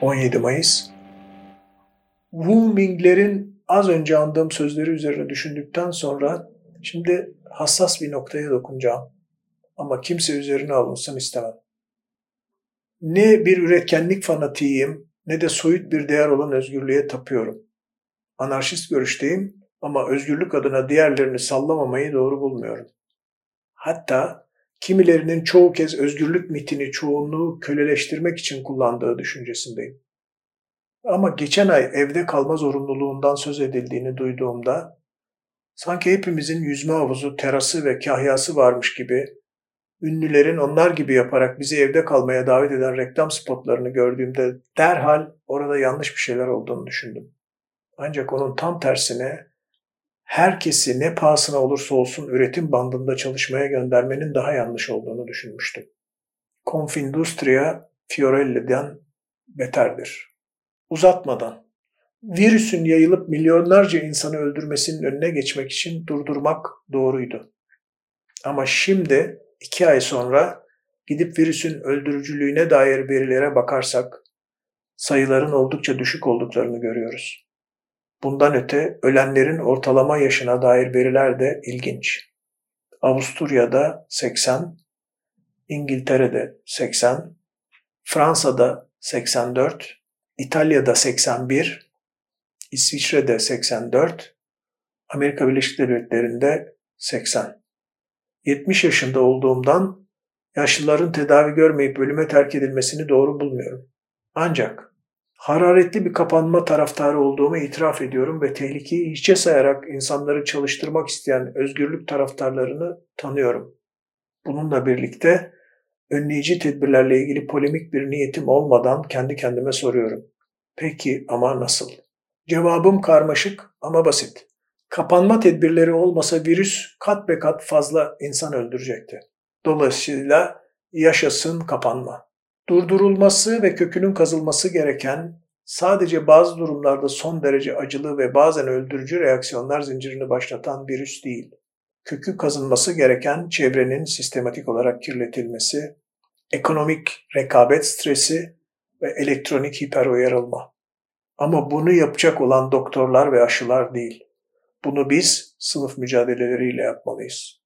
17 Mayıs. Wu Ming'lerin az önce andığım sözleri üzerine düşündükten sonra şimdi hassas bir noktaya dokunacağım. Ama kimse üzerine alınsın istemem. Ne bir üretkenlik fanatiyim ne de soyut bir değer olan özgürlüğe tapıyorum. Anarşist görüşteyim ama özgürlük adına diğerlerini sallamamayı doğru bulmuyorum. Hatta kimilerinin çoğu kez özgürlük mitini çoğunluğu köleleştirmek için kullandığı düşüncesindeyim. Ama geçen ay evde kalma zorunluluğundan söz edildiğini duyduğumda sanki hepimizin yüzme havuzu, terası ve kahyası varmış gibi ünlülerin onlar gibi yaparak bizi evde kalmaya davet eden reklam spotlarını gördüğümde derhal orada yanlış bir şeyler olduğunu düşündüm. Ancak onun tam tersine herkesi ne pahasına olursa olsun üretim bandında çalışmaya göndermenin daha yanlış olduğunu düşünmüştüm. Confindustria Fiorelli'den beterdir. Uzatmadan, virüsün yayılıp milyonlarca insanı öldürmesinin önüne geçmek için durdurmak doğruydu. Ama şimdi iki ay sonra gidip virüsün öldürücülüğüne dair verilere bakarsak sayıların oldukça düşük olduklarını görüyoruz. Bundan öte ölenlerin ortalama yaşına dair veriler de ilginç. Avusturya'da 80, İngiltere'de 80, Fransa'da 84, İtalya'da 81, İsviçre'de 84, Amerika Birleşik Devletleri'nde 80. 70 yaşında olduğumdan yaşlıların tedavi görmeyip ölüme terk edilmesini doğru bulmuyorum. Ancak hararetli bir kapanma taraftarı olduğumu itiraf ediyorum ve tehlikeyi hiçe sayarak insanları çalıştırmak isteyen özgürlük taraftarlarını tanıyorum. Bununla birlikte önleyici tedbirlerle ilgili polemik bir niyetim olmadan kendi kendime soruyorum. Peki ama nasıl? Cevabım karmaşık ama basit. Kapanma tedbirleri olmasa virüs kat be kat fazla insan öldürecekti. Dolayısıyla yaşasın kapanma durdurulması ve kökünün kazılması gereken sadece bazı durumlarda son derece acılı ve bazen öldürücü reaksiyonlar zincirini başlatan virüs değil. Kökü kazınması gereken çevrenin sistematik olarak kirletilmesi, ekonomik rekabet stresi ve elektronik hiperoyarılma. Ama bunu yapacak olan doktorlar ve aşılar değil. Bunu biz sınıf mücadeleleriyle yapmalıyız.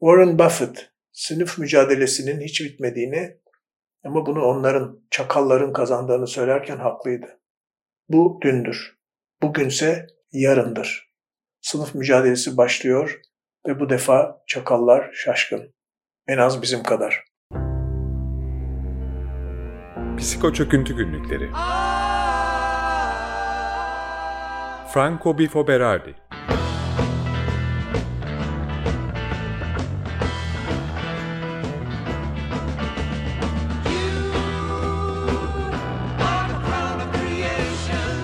Warren Buffett, sınıf mücadelesinin hiç bitmediğini ama bunu onların, çakalların kazandığını söylerken haklıydı. Bu dündür. Bugünse yarındır. Sınıf mücadelesi başlıyor ve bu defa çakallar şaşkın. En az bizim kadar. Psiko Çöküntü Günlükleri Franco Bifo Berardi